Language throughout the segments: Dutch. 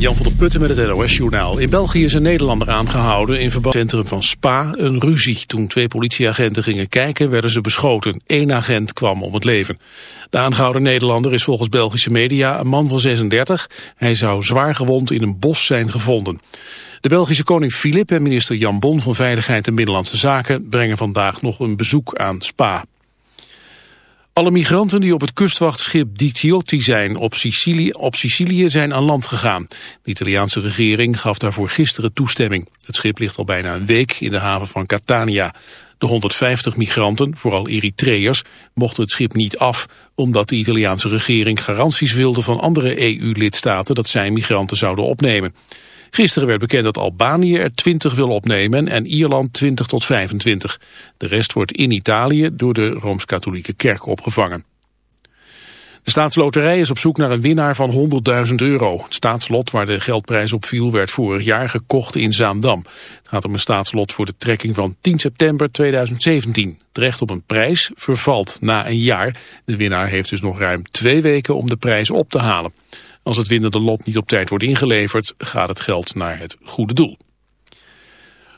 Jan van der Putten met het NOS-journaal. In België is een Nederlander aangehouden in verband met het centrum van Spa een ruzie. Toen twee politieagenten gingen kijken werden ze beschoten. Eén agent kwam om het leven. De aangehouden Nederlander is volgens Belgische media een man van 36. Hij zou zwaar gewond in een bos zijn gevonden. De Belgische koning Filip en minister Jan Bon van Veiligheid en Binnenlandse Zaken brengen vandaag nog een bezoek aan Spa. Alle migranten die op het kustwachtschip Di Ciotti zijn op Sicilië, op Sicilië zijn aan land gegaan. De Italiaanse regering gaf daarvoor gisteren toestemming. Het schip ligt al bijna een week in de haven van Catania. De 150 migranten, vooral Eritreërs, mochten het schip niet af... omdat de Italiaanse regering garanties wilde van andere EU-lidstaten... dat zij migranten zouden opnemen. Gisteren werd bekend dat Albanië er 20 wil opnemen en Ierland 20 tot 25. De rest wordt in Italië door de Rooms-Katholieke Kerk opgevangen. De staatsloterij is op zoek naar een winnaar van 100.000 euro. Het staatslot waar de geldprijs op viel werd vorig jaar gekocht in Zaandam. Het gaat om een staatslot voor de trekking van 10 september 2017. Het recht op een prijs vervalt na een jaar. De winnaar heeft dus nog ruim twee weken om de prijs op te halen. Als het winnende lot niet op tijd wordt ingeleverd, gaat het geld naar het goede doel.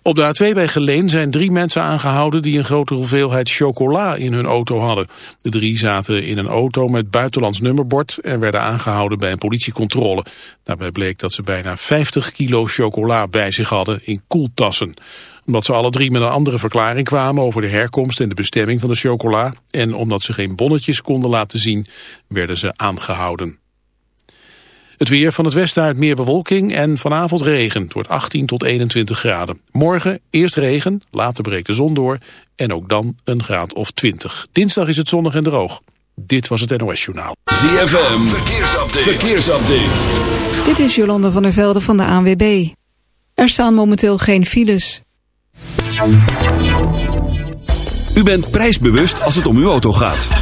Op de A2 bij Geleen zijn drie mensen aangehouden die een grote hoeveelheid chocola in hun auto hadden. De drie zaten in een auto met buitenlands nummerbord en werden aangehouden bij een politiecontrole. Daarbij bleek dat ze bijna 50 kilo chocola bij zich hadden in koeltassen. Omdat ze alle drie met een andere verklaring kwamen over de herkomst en de bestemming van de chocola en omdat ze geen bonnetjes konden laten zien, werden ze aangehouden. Het weer van het westen uit meer bewolking en vanavond regen. Het wordt 18 tot 21 graden. Morgen eerst regen, later breekt de zon door en ook dan een graad of 20. Dinsdag is het zonnig en droog. Dit was het NOS Journaal. ZFM, verkeersupdate. verkeersupdate. Dit is Jolanda van der Velde van de ANWB. Er staan momenteel geen files. U bent prijsbewust als het om uw auto gaat.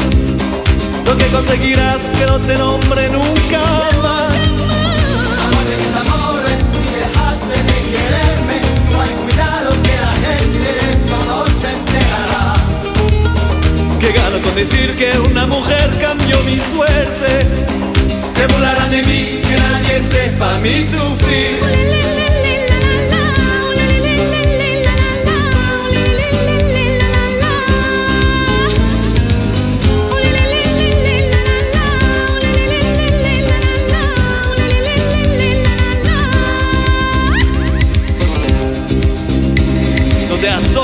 lo que conseguirás que no te nombre nunca más. Amor de mis amores, si dejaste de quererme, no hay cuidado que la gente de eso no se enterará. Que gano con decir que una mujer cambió mi suerte. Se burlarán de mí, que nadie sepa mi sufrir.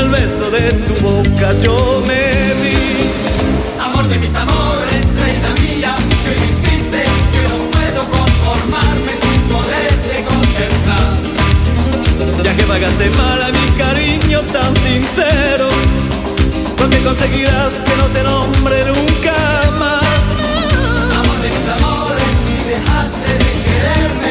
el beso de tu boca yo me vi. Amor de mis amores, reina mía, que me hiciste que no puedo conformarme sin poderte contemplar. Ya que pagaste mal a mi cariño tan sincero, lo que conseguirás que no te nombre nunca más. Amor de mis amores, si dejaste de quererme,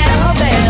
and a Havana.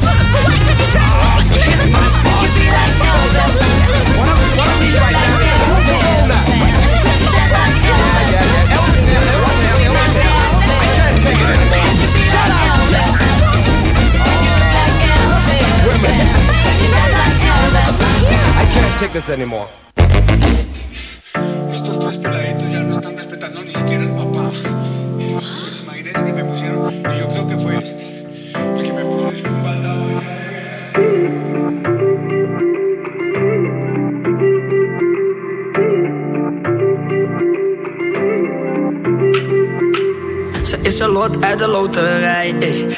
Niggas anymore. Estos tres peladitos ya no están respetando ni siquiera el papá. Pues imagínense que me pusieron, y yo creo que fue este, el que me puso es un baldado de Ze is een lot uit de loterij. ey.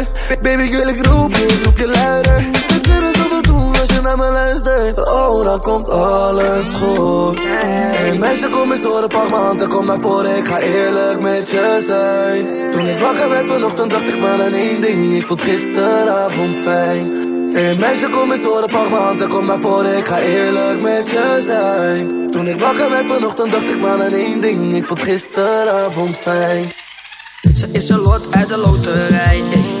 Baby, ik wil ik roep je, ik roep je luider. We kunnen zoveel doen als je naar me luistert. Oh, dan komt alles goed. Hey meisje, kom eens horen, pak m'n hand en kom naar voren. Ik ga eerlijk met je zijn. Toen ik wakker werd vanochtend, dacht ik maar aan één ding. Ik vond gisteravond fijn. Hey meisje, kom eens horen, pak m'n hand en kom naar voren. Ik ga eerlijk met je zijn. Toen ik wakker werd vanochtend, dacht ik maar aan één ding. Ik vond gisteravond fijn. Ze is een lot uit de loterij. ey.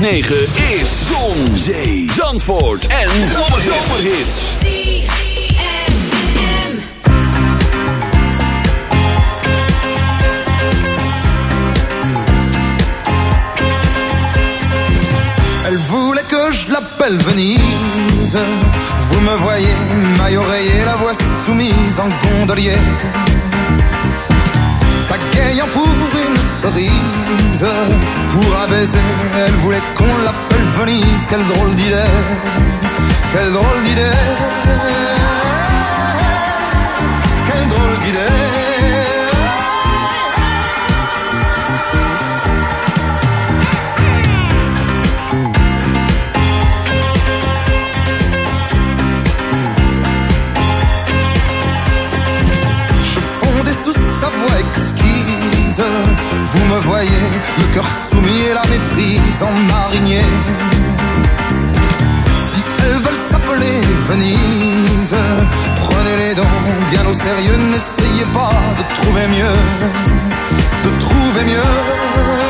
106.9 Venise. Quelle drôle d'idée, quelle drôle d'idée, quelle drôle d'idée. Fondais sous sa voix exquise. Vous me voyez, le cœur soumis et la méprise en marinier. Venise, prenez-les donc bien au sérieux. N'essayez pas de trouver mieux, de trouver mieux.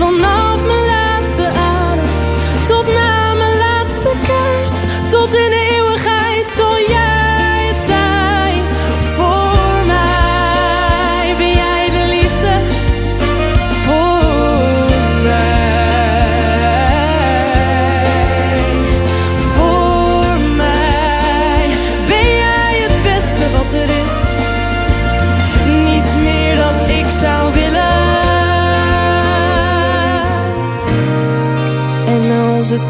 Vanaf mijn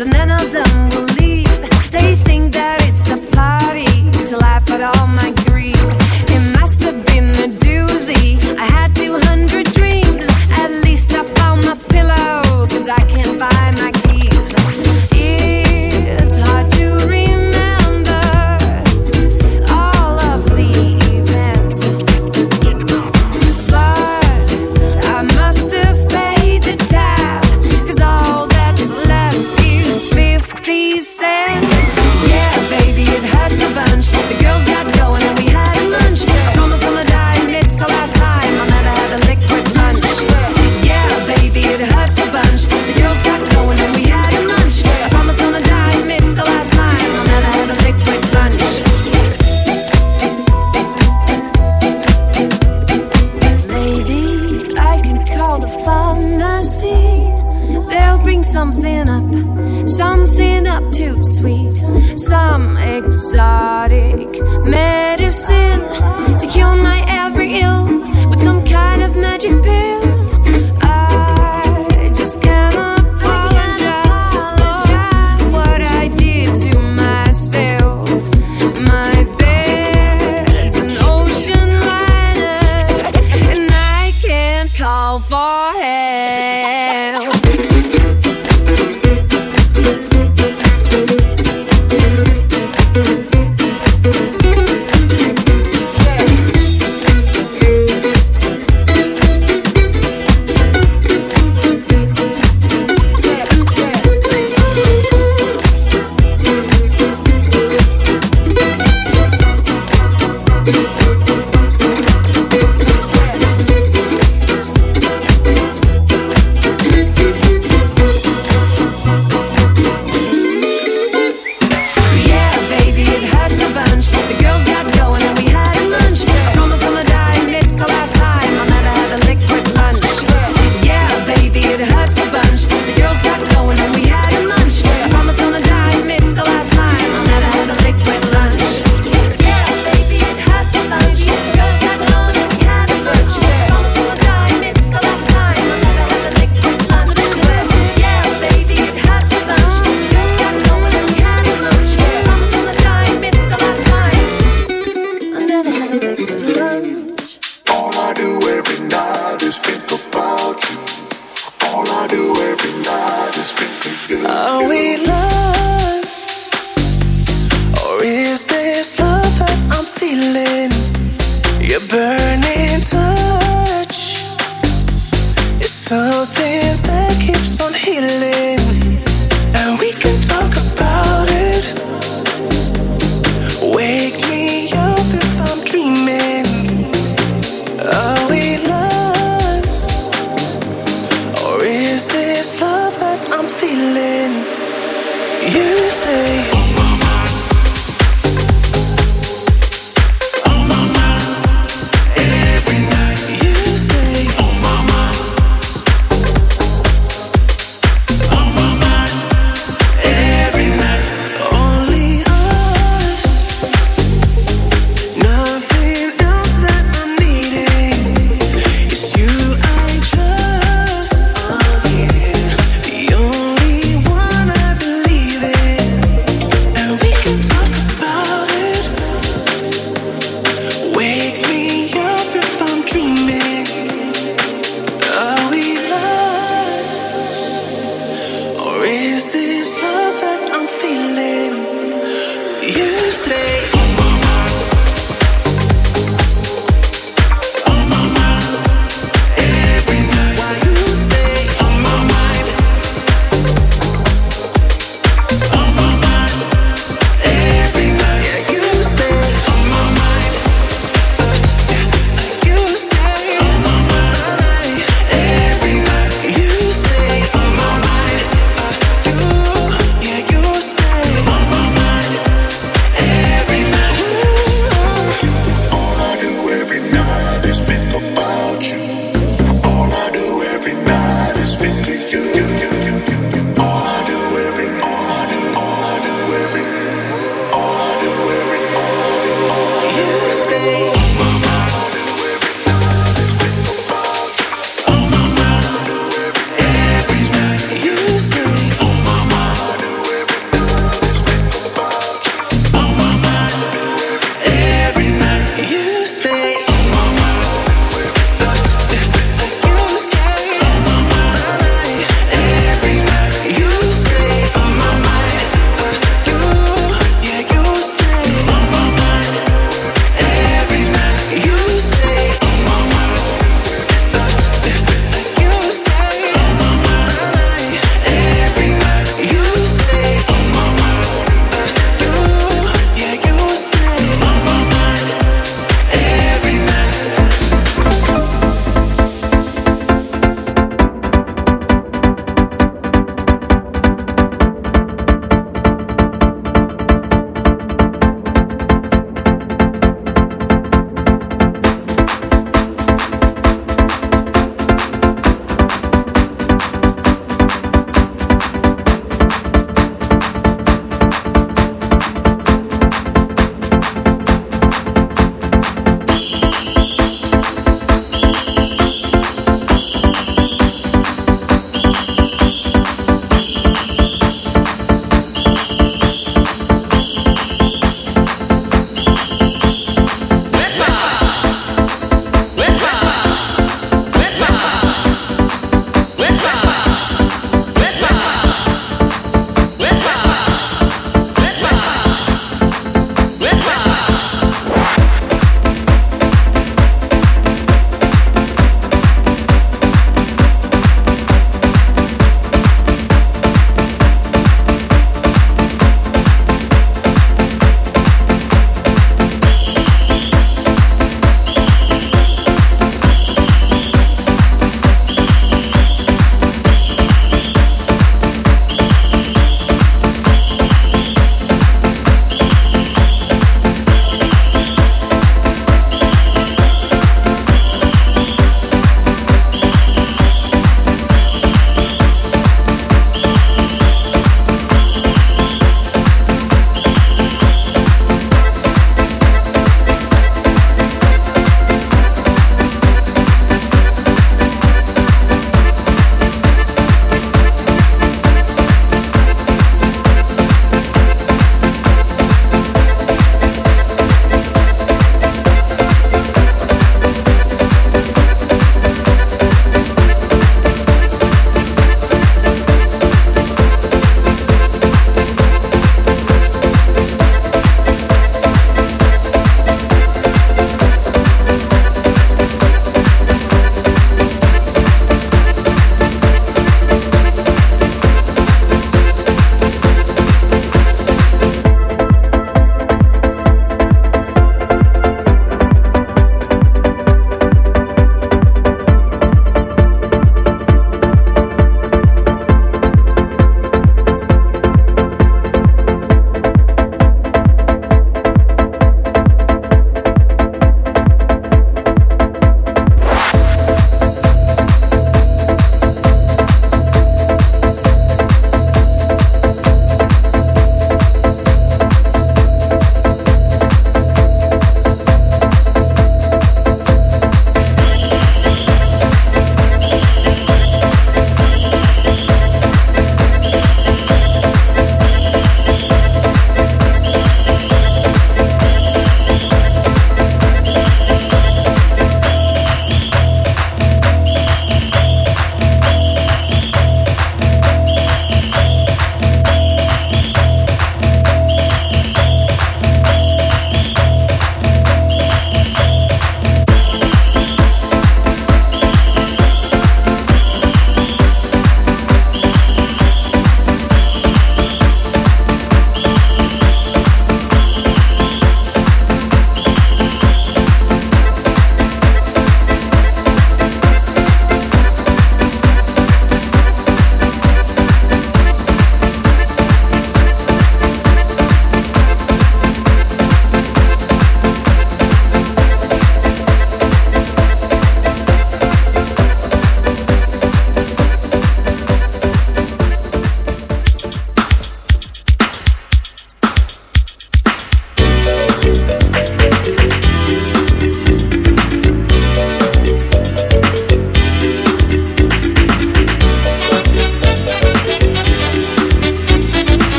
And none of them